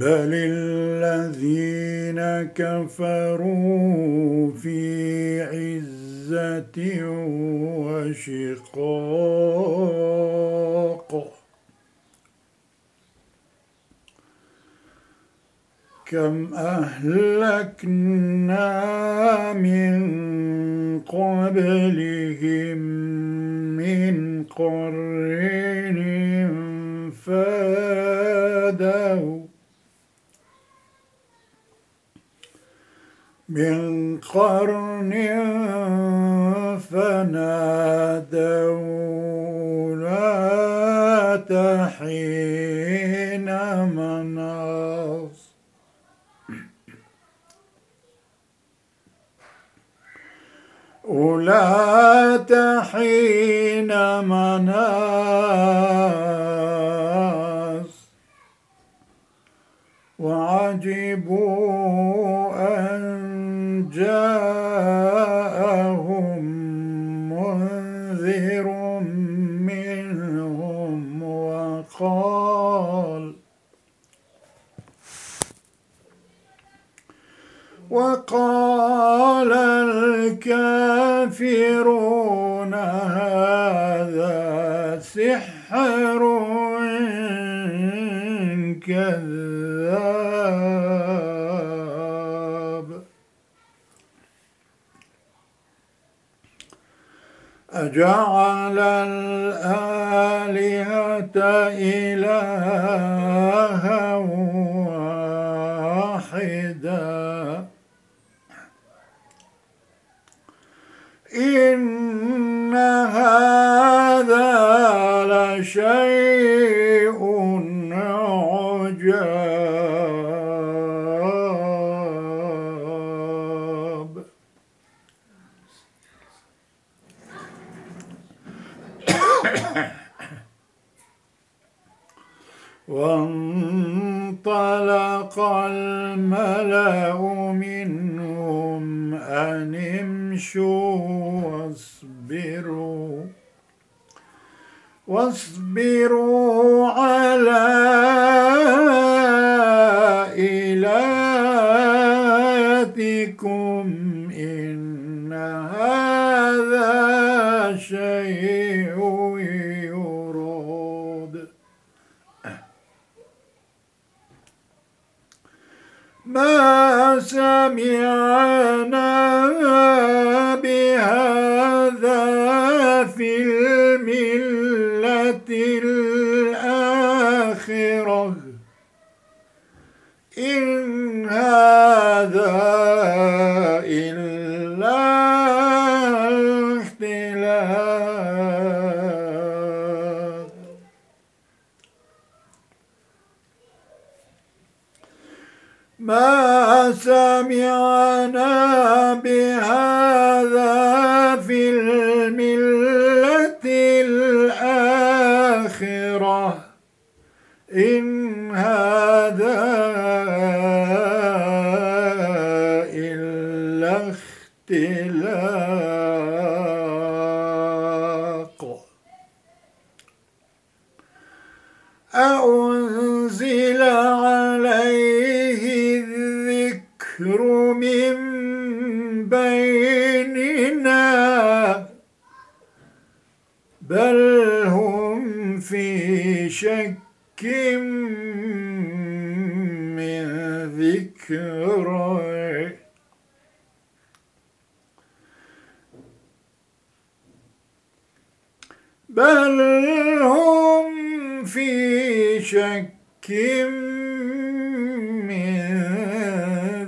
بل الذين كفروا في عزة وشقاق كم أهلكنا من قبلهم من قرن فادوا من قرن فنادوا لا تحين مناص. ولا تحين مناص. وعجبوا أن جاءهم منذر منهم وقال وقال الكافرون هذا سحر كذاب أجعل الآلهة إلها واحدا. إن الملأ منهم أن امشوا واصبروا. واصبروا على سمعنا Yeah, بل هم في شك من ذكري بل هم في شك من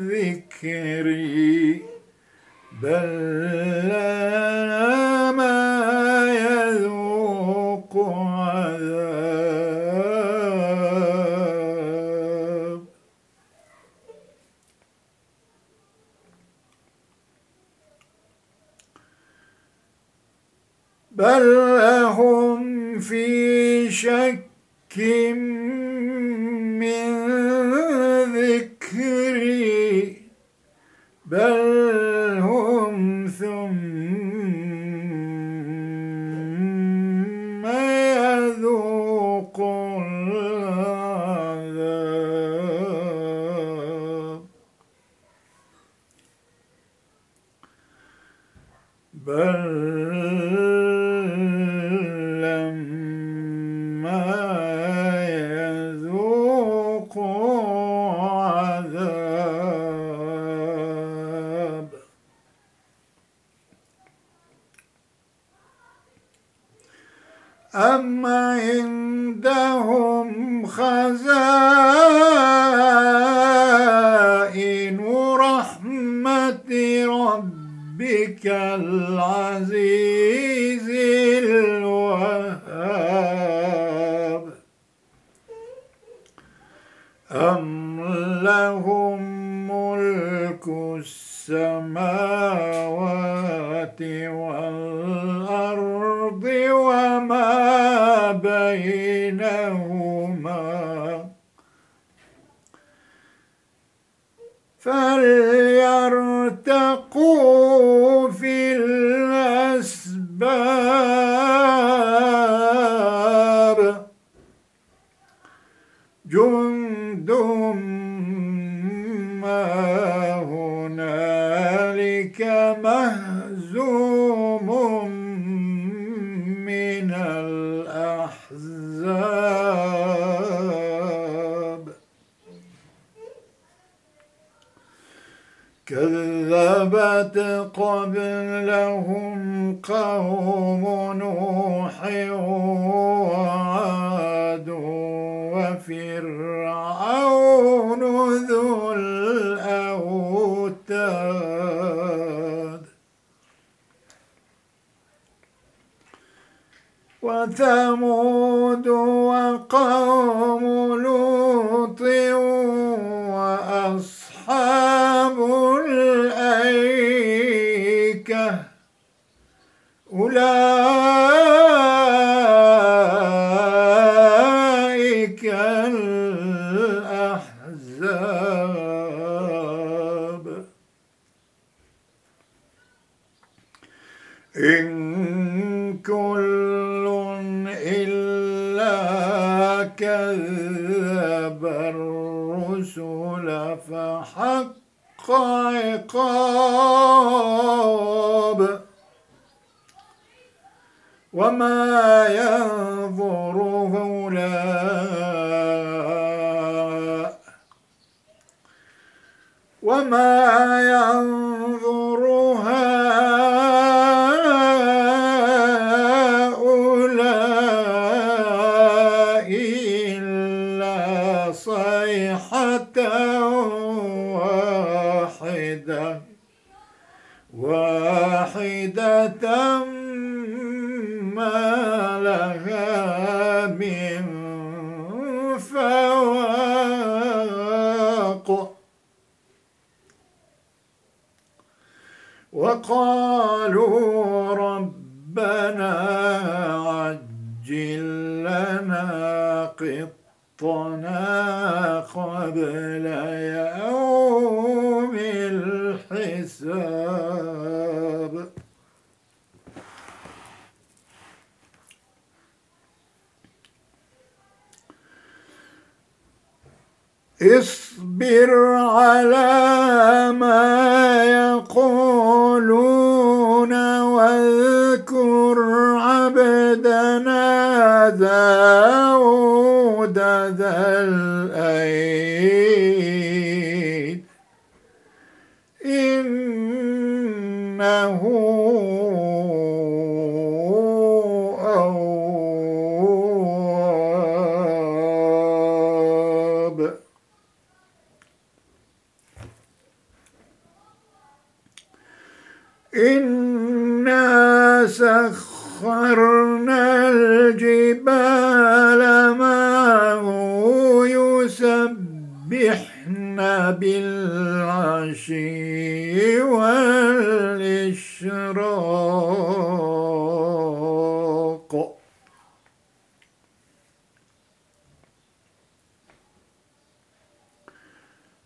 ذكري. بل بل هم في شك أم عندهم خزائن رحمة ربك العزيز فليرتقوا في الأسباب. كذبت قبلهم قوم نوح وعاد وفرعون ذو الأوتاد. وثمود وقوم وقالوا ربنا عجل لنا قطنا قبل يوم الحساب. اصبر على ما يقولون واذكر عبدنا داود ذا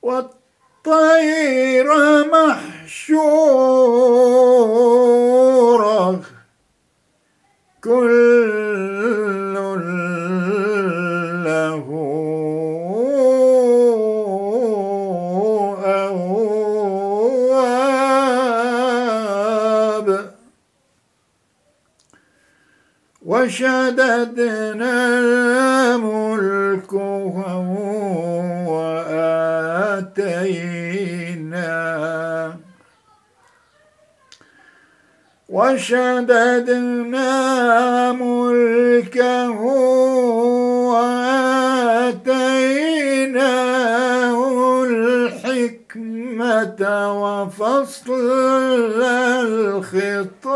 والطير محشور. وشددنا ملكه وآتيناه الحكمة وفصل الخطاب.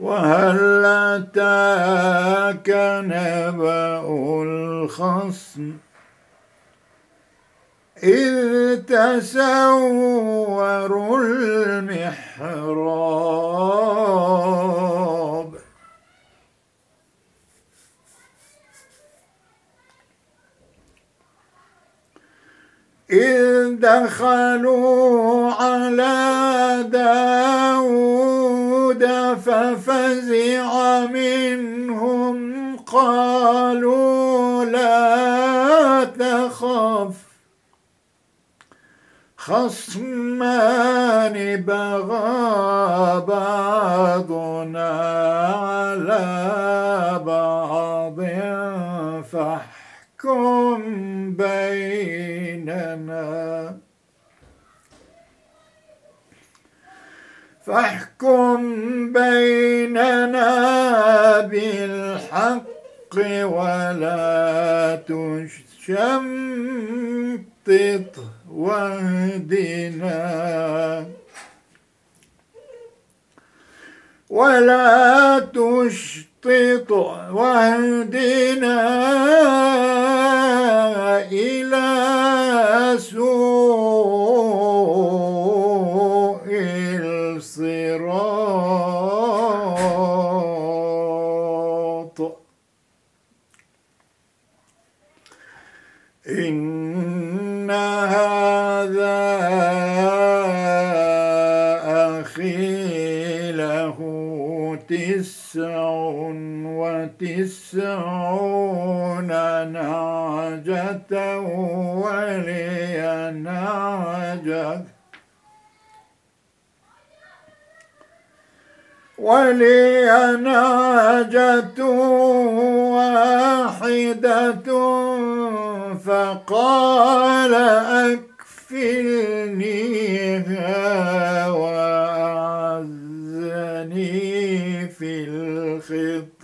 وهل أتاك نبأ الخصم؟ إذ تسوروا المحراب. إذ دخلوا على داود ففزع منهم قالوا لا تخف. خصمان بغى بعضنا على بعض. فاحكم بيننا. فاحكم بيننا بالحق ولا تشمطط واهدنا ولا تشطط واهدنا إلى سوء الصراط. وتسعون نعجة ولي نعجة ولي نعجة واحدة فقال أكفلنيها وأعزني في الخطاب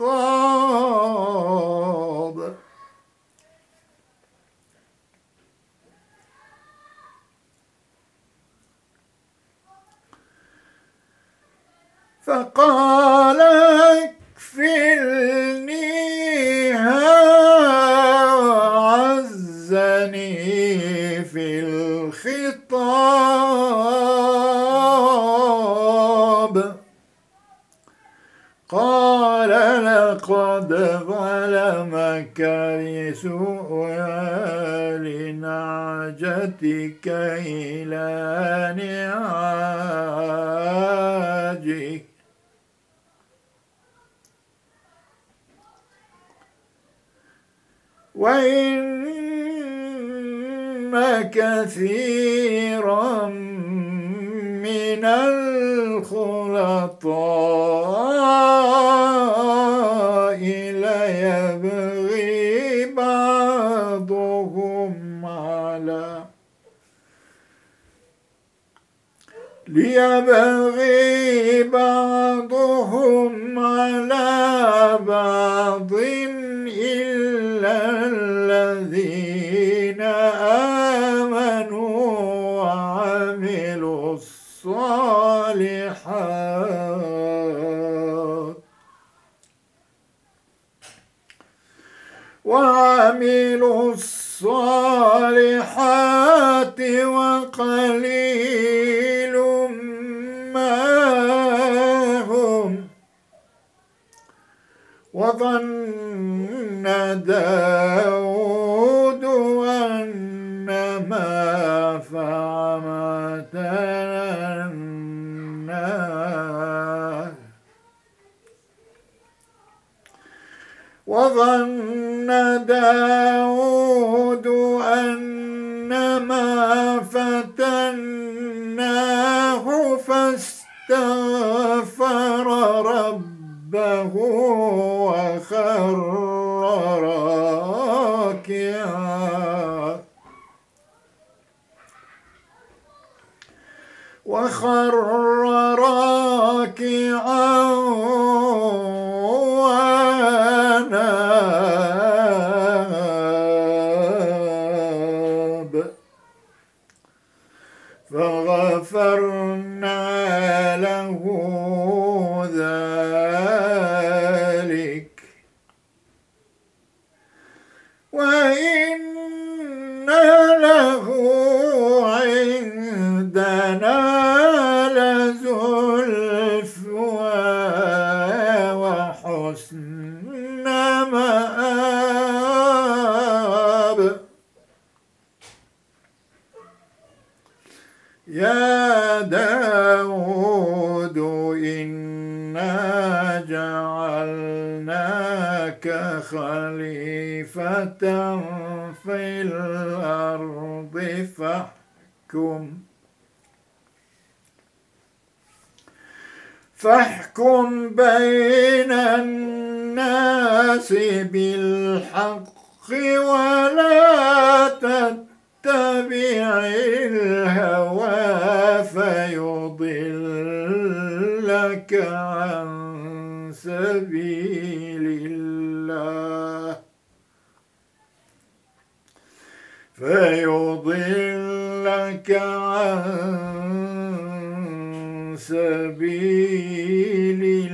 فقال اكفلنيها وعزني في الخطاب. قال لقد ظلمك بسؤال نعجتك إلى نعاجك وإن كثيرا من الخلطاء ليبغي بعضهم على ليبغي بعضهم على بعض إلا الذين آمنوا وعملوا الصالحات. وعملوا الصالحات وقليل ما هم. وظنوا داود أنما فعلتنا النار وظن داود أنما فتناه فاستغفر ربه وخر راكعا وخر راكعا سبيلي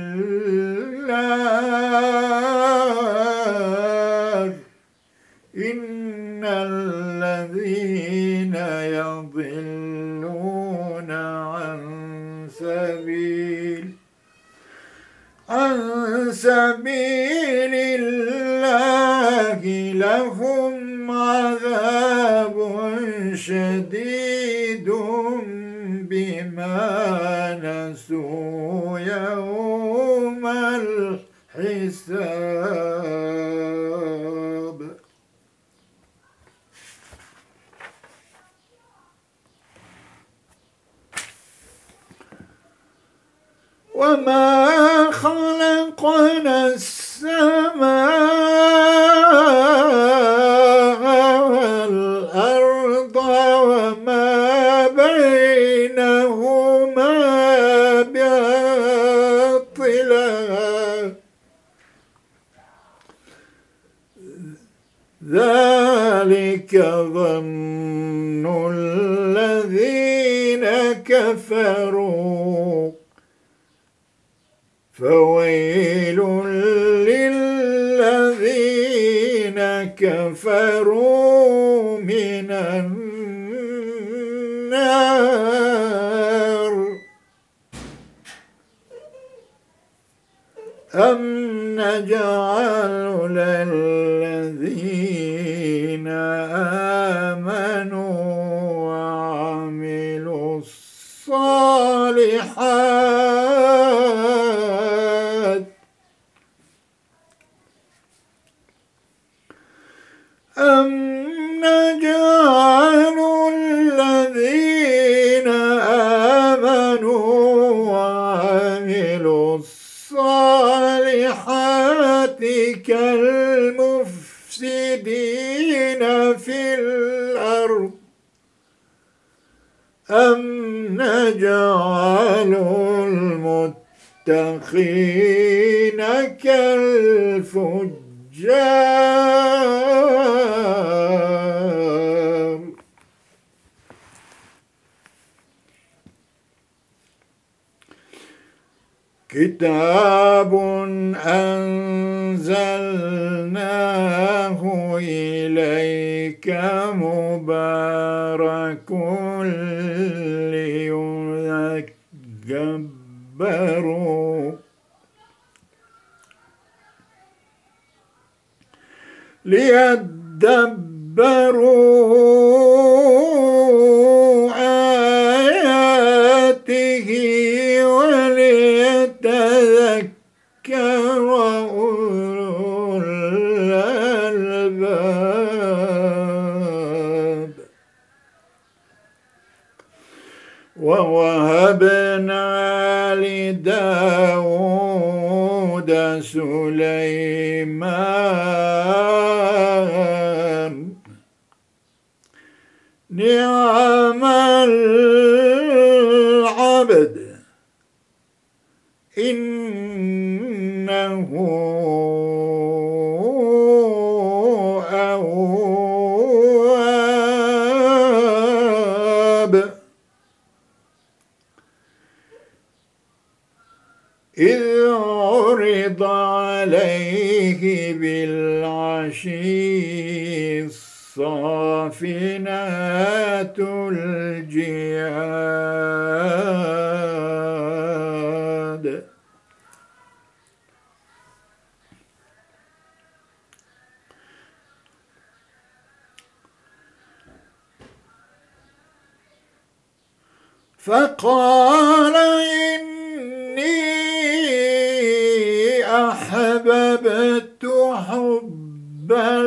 أم نجعل للذين أم نجعل المتقين كالفجار. كتاب أنزلناه إليك مبارك تدبروا ليدبروا.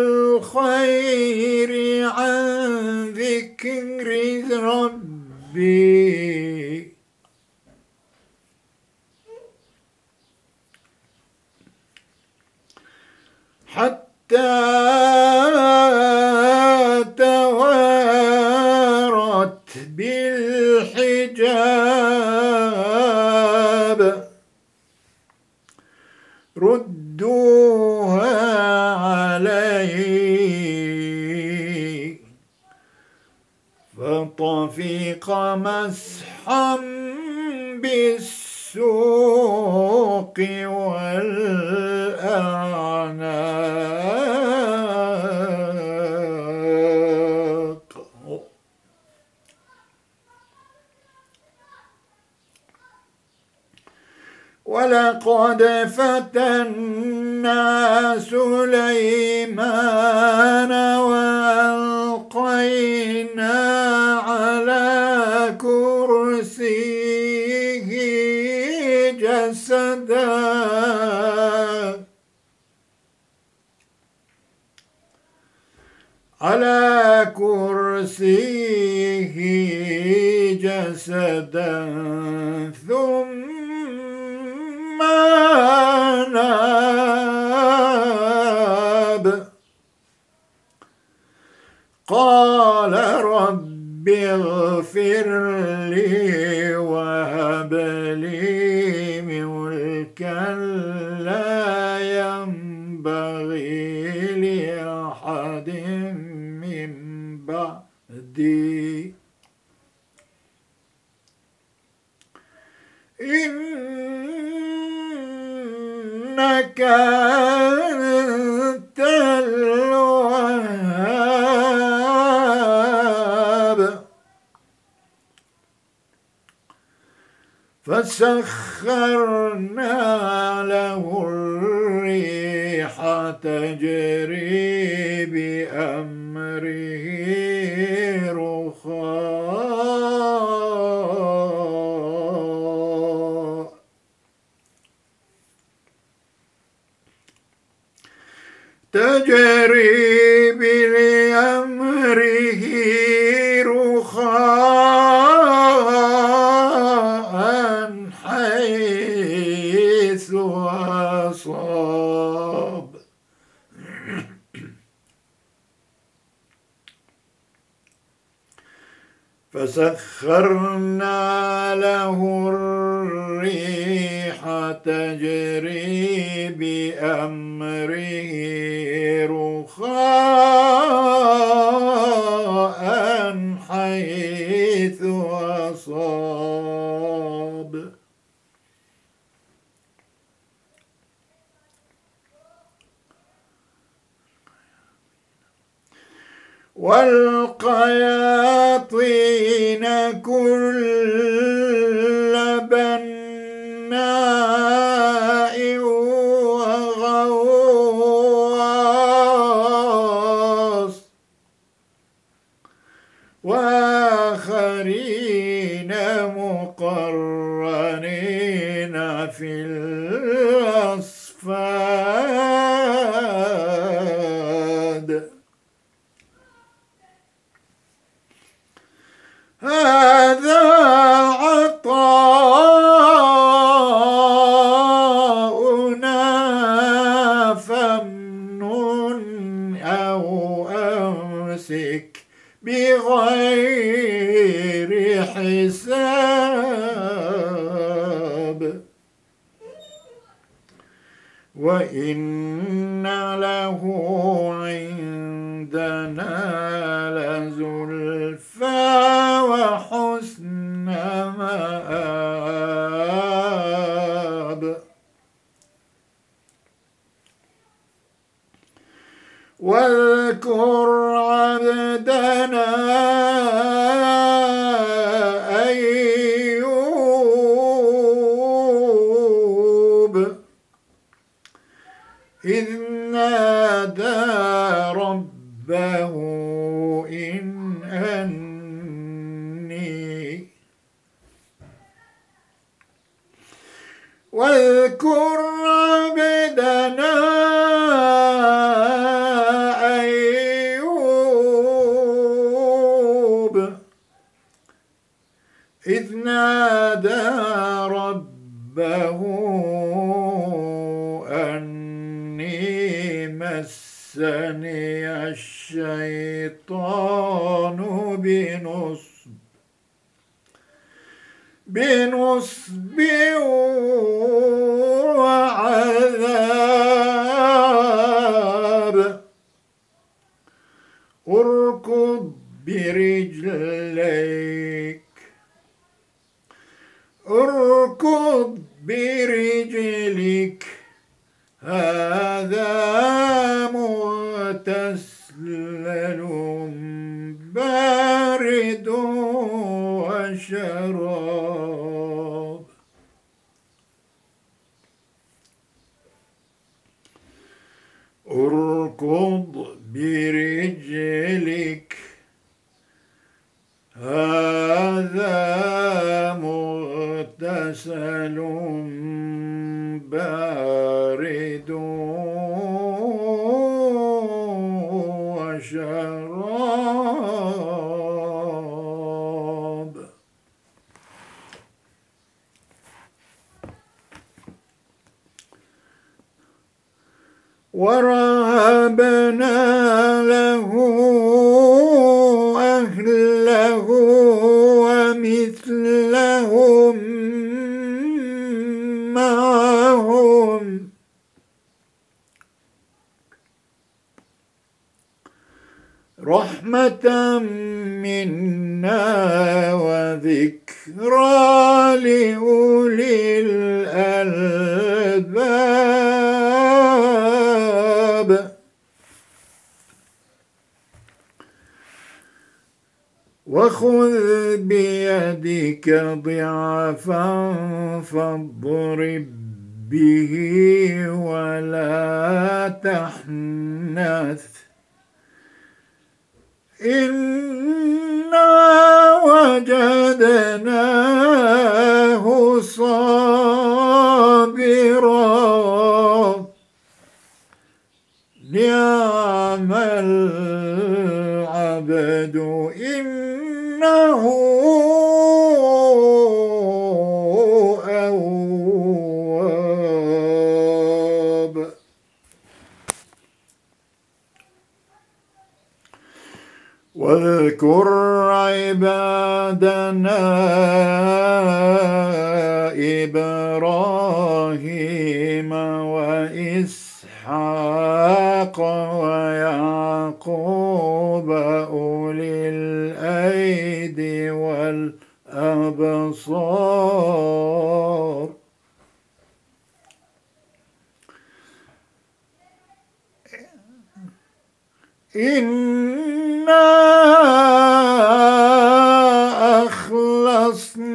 الخير عن ذكر ربي. حتى مسحا بالسوق والأعناق ولقد فتنا سليمان على كرسيه جسدا ثم ناب. قال رب اغفر لي وهب لي ملكا بعدي إنك أنت الوهاب. فسخرنا له الريح تجري بأمره تجري بأمره رخاء حيث أصاب. فسخرنا له الريح تجري بأمره مآب واذكر بارد وشراب اركض برجلك. هذا مغتسل بارد. ورهبنا له أهله ومثلهم معهم. رحمة منا وذكرى لأولي الألباب. وخذ بيدك ضعفا فاضرب به ولا تحنث. إنا وجدناه صابرا. نعم واذكر عبادنا إبراهيم وإسحاق ويعقوب أولي الأيدي والأبصار. إنا أخلصناهم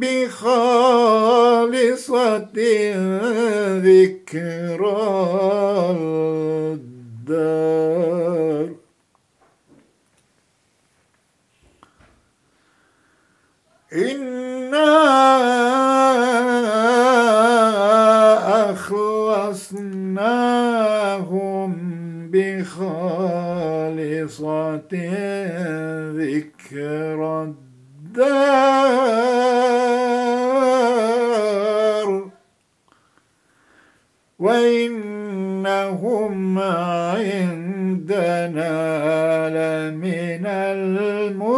بخالصة ذكرى الدار. إنا وجعلناهم بخالصة ذكر الدار وإنهم عندنا لمن المصطفين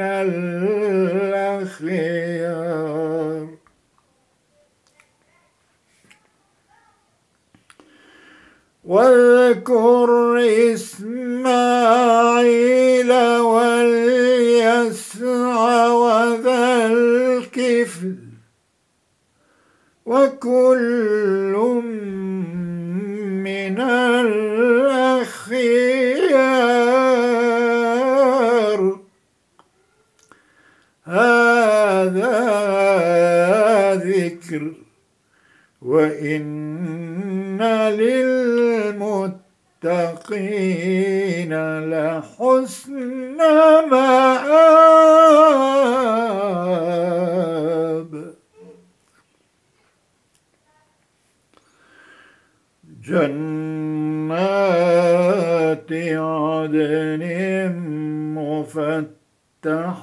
الأخيار واذكر إسماعيل واليسع وذا الكفل وكل من الأخيار. هذا ذكر وإن للمتقين لحسن مآب. جنات عدن مفتحة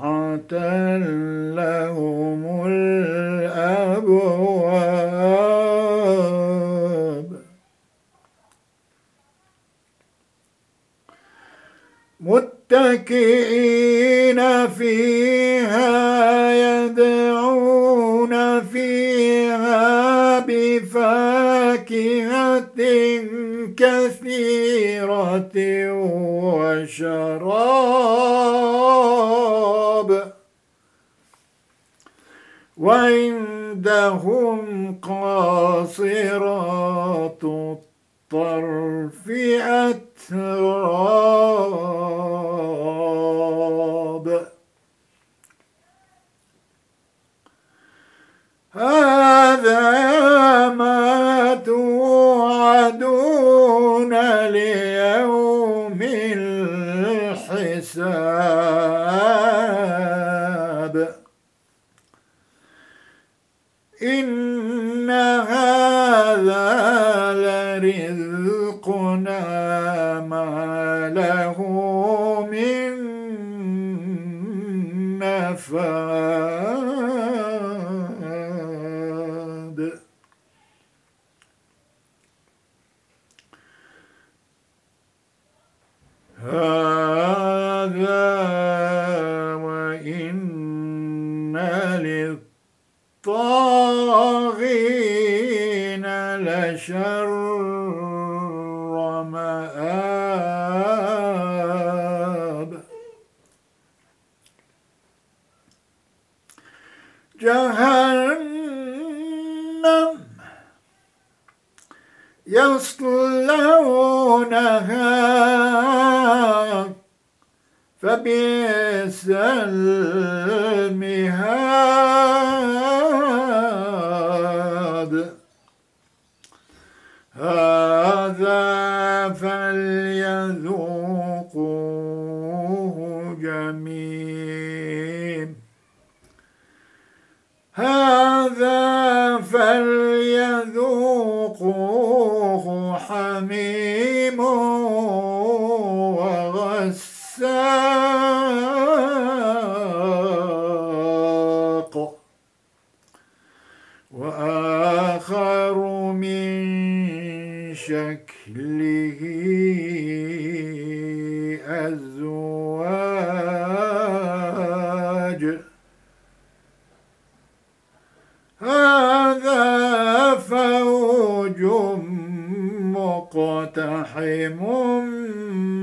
لهم متكئين فيها يدعون فيها بفاكهة كثيرة وشراب. وعندهم قاصرات الطرف أتراب.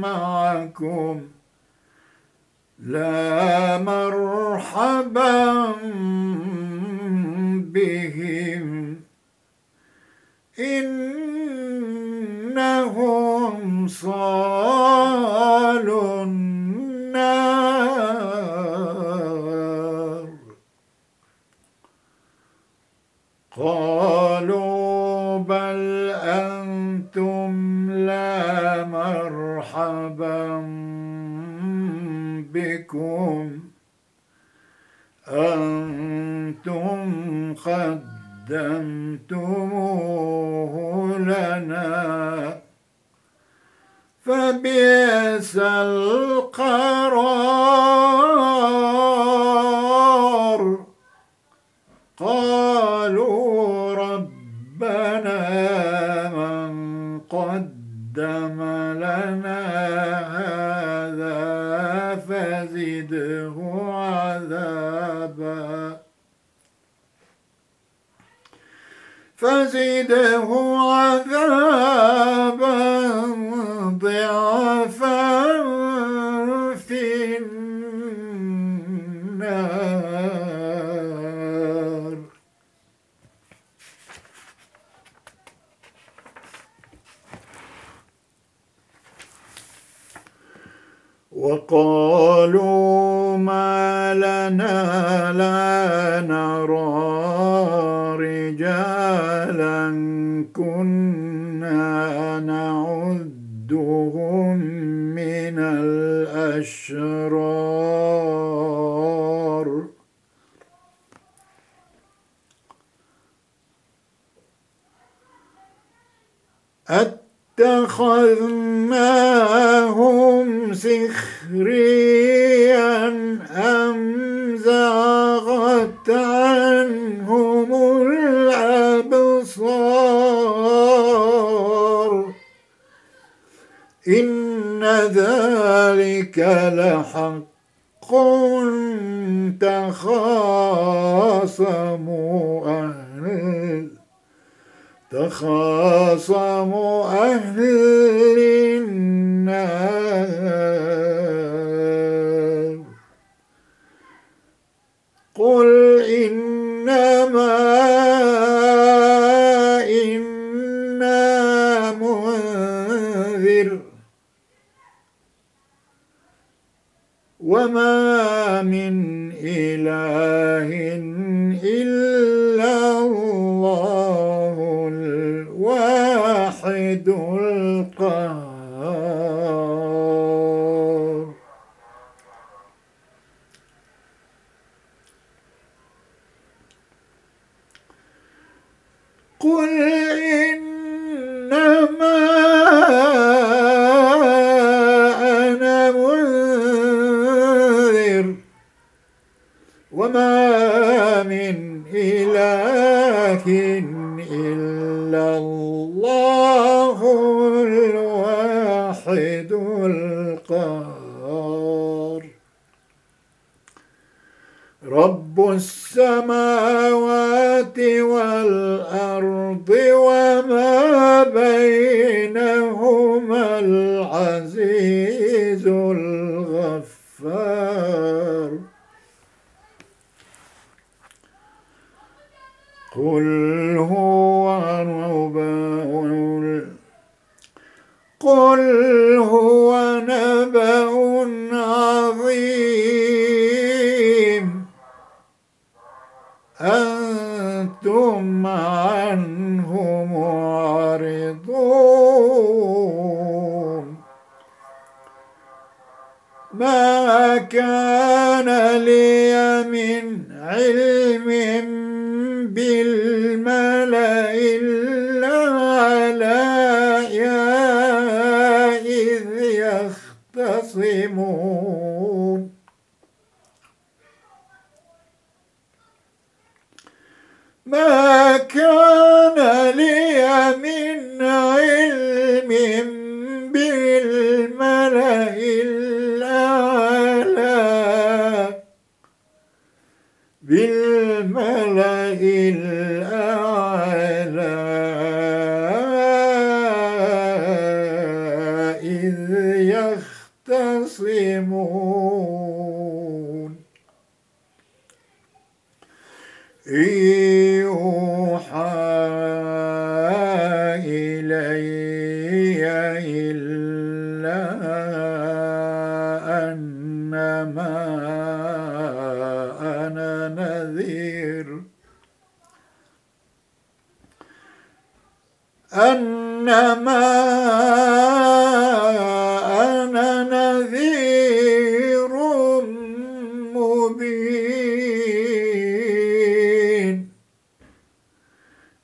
معكم لا مرحبا بهم. إنهم صالوا النار قالوا بل أنتم لا مرحبا بكم. أنتم قدمتموه لنا. فبئس القرار. قالوا ربنا من قدم فزده عذابا. فزده عذابا ضعفا في النار وقالوا ما لنا لا نرى رجالا كنا نعدهم من الأشرار. اتخذناهم ذلك لحق تخاصموا أهل تخاصموا أهل النار الواحد من علم بالملأ الأعلى إذ يختصمون. ما كان لي من علم أنما أنا نذير مبين.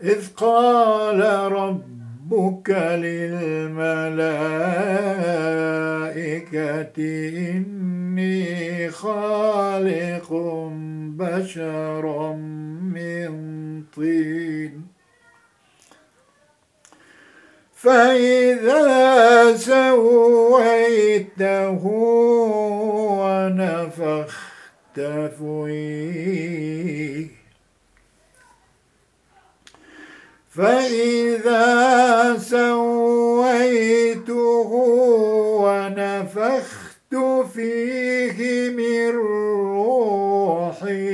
إذ قال ربك للملائكة إني خالق بشرا من طين. فإذا سويته ونفخت فيه. فإذا سويته ونفخت فيه من روحي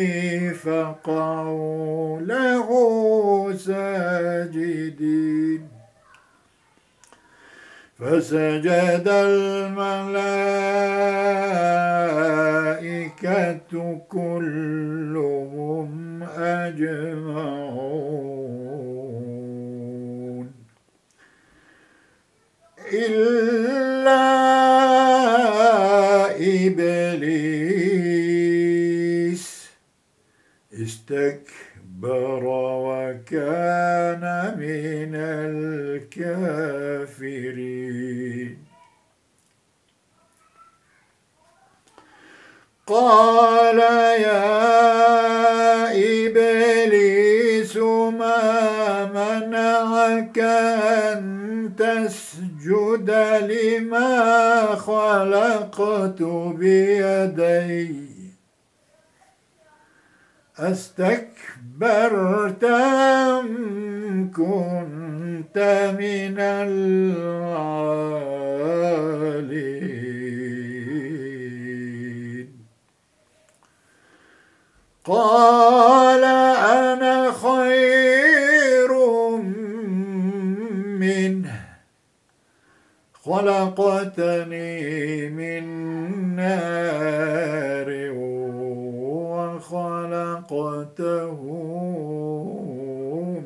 فقعوا له ساجدين. فسجد الملائكة كلهم أجمعون. إلا إبليس استكبر وكان من الكافرين. قال يا إبليس ما منعك أن تسجد لما خلقت بيدي؟ أستكبرت أم كنت من العالين. قال أنا خير منه. خلقتني من نار وخلقته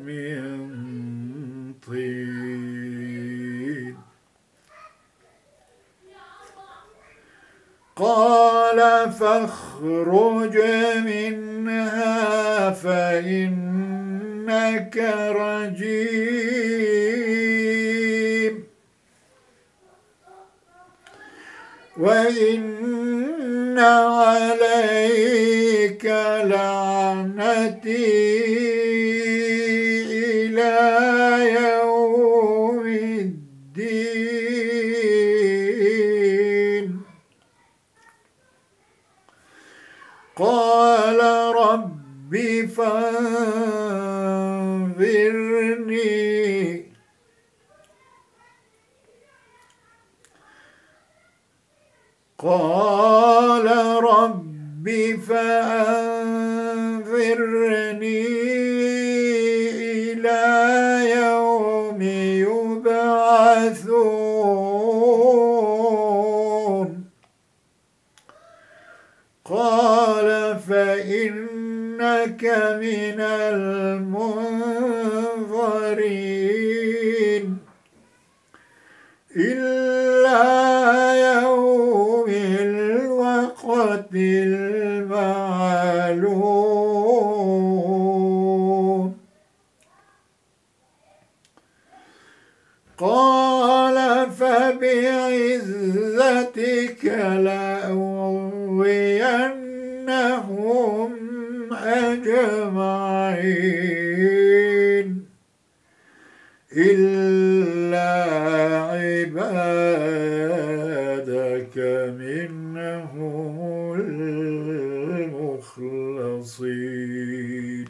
من طين. قال فاخرج منها فإنك رجيم. وإن عليك لعنتي إلى يوم الدين قال رب فانظرني قال رب فأنظرني إلى يوم يبعثون. قال فإنك من المنظرين المخلصين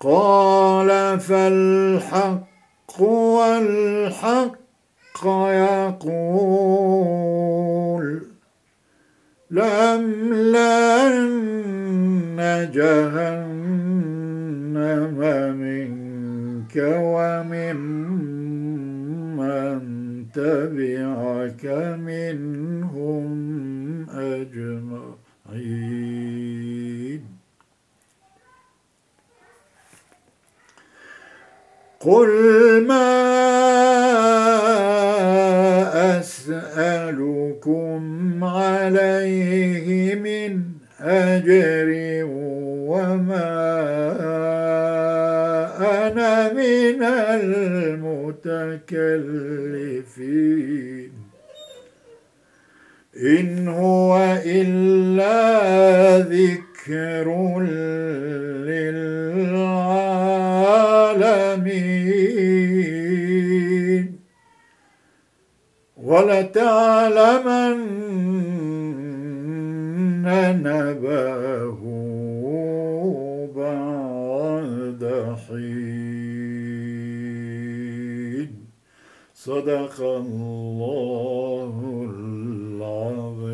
قال فالحق والحق يقول لأملأن جهنم منك ومن من تبعك منهم أجمعين. قل ما أسألكم عليه من أجر وما وأنا من المتكلفين. إن هو إلا ذكر للعالمين. ولتعلمن نبأه بعد حين. صدق الله العظيم.